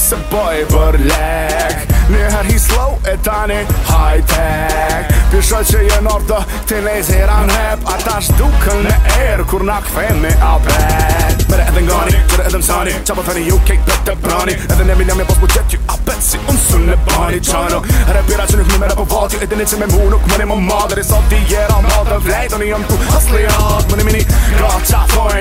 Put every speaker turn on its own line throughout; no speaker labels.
Se bojë për lek Njëherë hi slow e tani high-tech Pjësholl që jenë ordo këtë nëjë zira në hep A ta në erë kur nga këfejnë një apret Mere edhe ngani, mere edhe në sani Qa po feni ju kejtë brekë të brani Edhe ne minjam një budget ju A si unë sunë në bani Qano, repira që nuk nime repu po vati Edhe në që me munu këmëni më madhë Dhe risoti jera malë të vlejtë Në njëmë ku asliatë Më nimi mini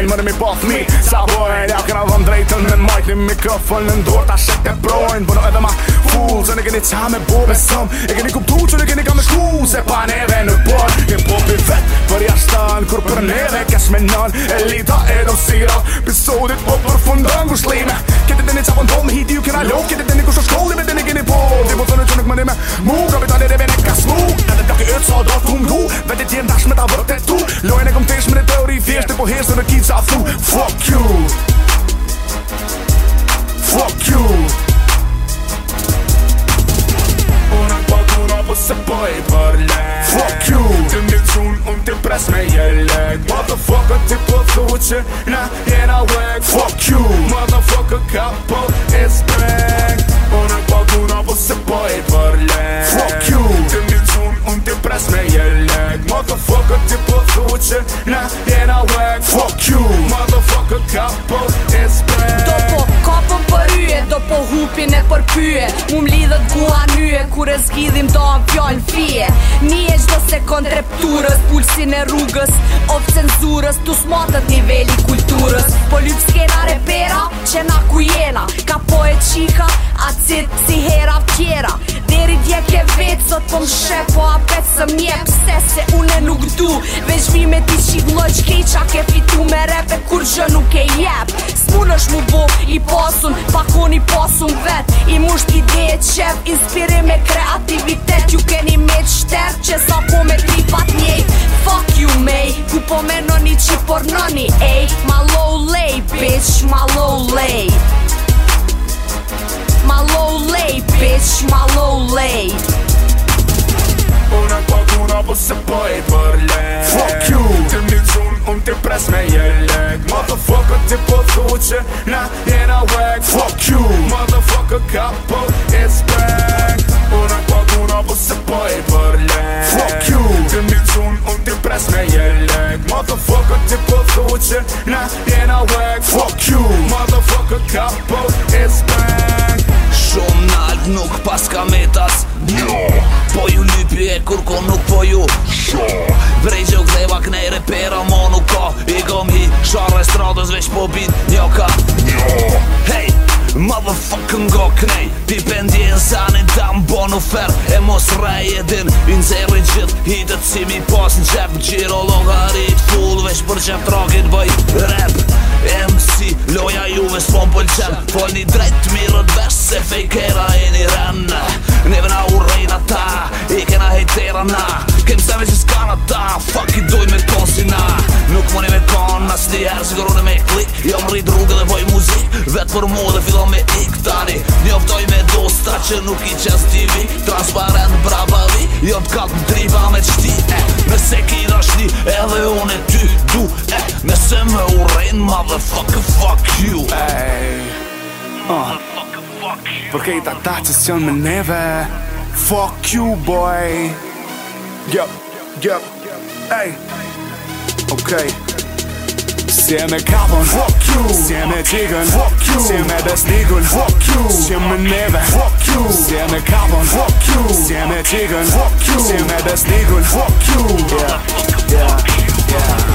mërë mi pa thmi Sa bojnë, ja këna dhëm drejtën me majt një mikrofon në ndorë Ta shek të brojnë, bëno edhe ma full Se në keni qa me bo besëm E keni kuptu që në keni ka me ku Se pa neve në bojnë Ke popi vet për jashtën Kur për neve kesh me nën Elita e do siro Pisodit po për fundën ku shlime Keti dini qa pëndon po me hiti ju kena lo Keti dini ku shkolli me dini keni po Di po mu Kapitali dhe vene ka smu Edhe të kjo e të sa do të kumdu Vete t'jem dash me ta vërte tu these years, they put hands on the kids Fuck you. Fuck you.
Ohne Bock, ohne Busse, Boy, Borlein. Fuck you. Ты мне чун, um ты пресс моя лег. Motherfucker, na получи на Fuck you. Motherfucker, couple is back.
kon trepturës Pulsin e rrugës, of tus Tu smatët niveli kulturës Po lypë skena repera, qena ku jena po e qika A cit si hera tjera Deri dje ke vetë Sot po më shep Po apet së mje Pse se une nuk du Veç mi me ti qi vloj Qke ke fitu me repe Kur gjë nuk e jep Smun është mu bu I pasun Pa i pasun vet I musht i dje qep Inspiri me kreativitet Ju keni me të shter që sa po me tri pat njej Fuck you mej, Ku po me noni qi por noni Ej Ma low lay Bitch Ma low lay low lay, bitch, my low lay Una po pagura po për se për po
e për lek Fuck you Të më gjun, unë të pres me je Motherfucker të po thu që na jena Fuck you Motherfucker ka po e
pas kametas Njo Po ju lypi e kur nuk po ju Sho jo. Vrej gjo gleba kënej repera mo nuk ka I gom hi Sharre stratës veç po bit njo ka Njo Hey Motherfucking go kënej Ti pendje në sanin ta mbo në fer E mos rej edin Inzeri gjith Hitet si mi pas në qep Gjiro logarit full Veç për qep trakit bëj Rap MC me s'pon pëlqen Fol po një drejt mirën vesh se fejkera e një ren Neve na urejna ta, i kena hejtera na Kem se me që s'ka ta, fuck i doj me kon si na Nuk mëni me kon, as një herë si gërune me klik Jo më rrit rrugë dhe voj muzik, vetë për mu dhe fillon me ik tani Një oftoj me dosta që nuk i qes TV Transparent braba vi, jo t'kat në tripa me qti eh, Me se kira shni, edhe e ty du Me se me urejn, motherfucker, fuck
Un, për këj ta tatë që s'jën më neve Fuck you boy Yep, yep, ey, oke S'jën me kabun, fuck you S'jën me t'jën, fuck you S'jën me dës fuck you S'jën me neve, fuck you S'jën me kabun, fuck you S'jën me t'jën, fuck you S'jën me dës fuck you Yeah,
yeah, yeah